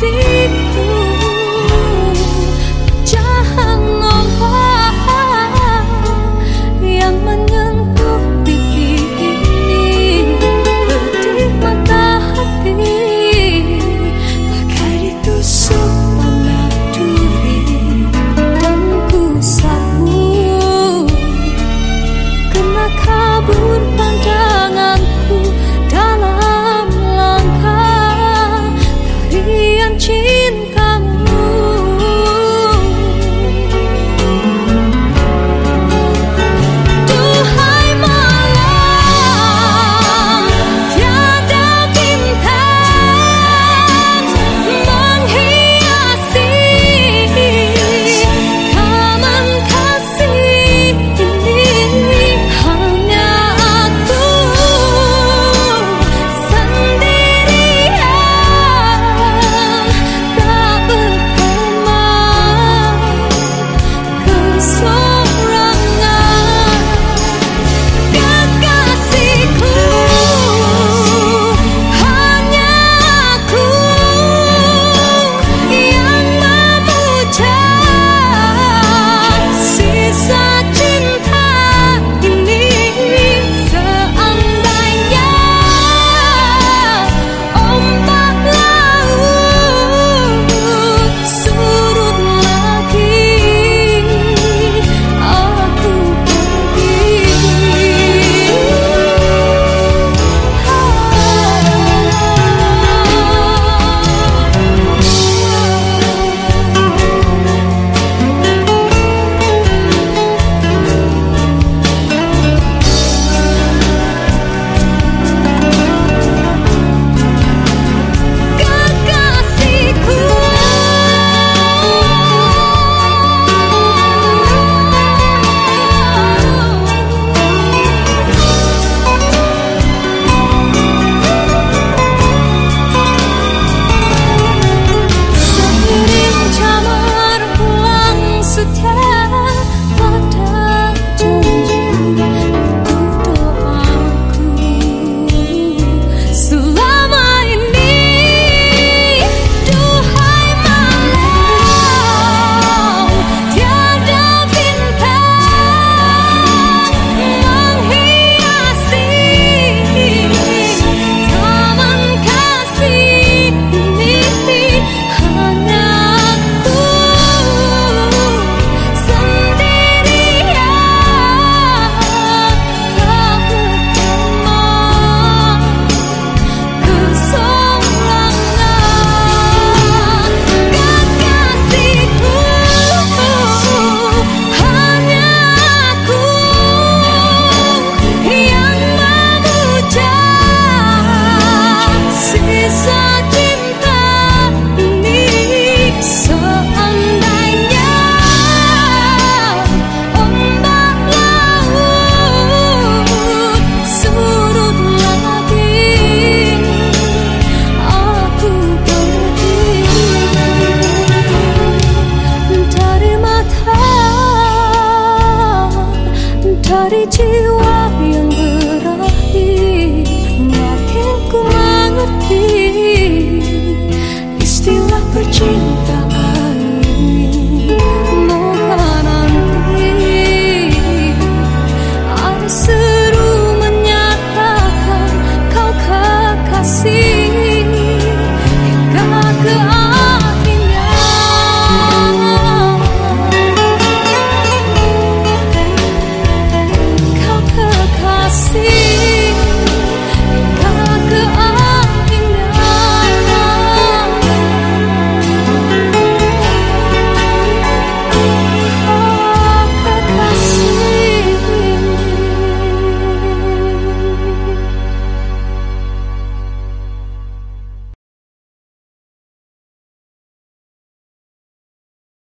see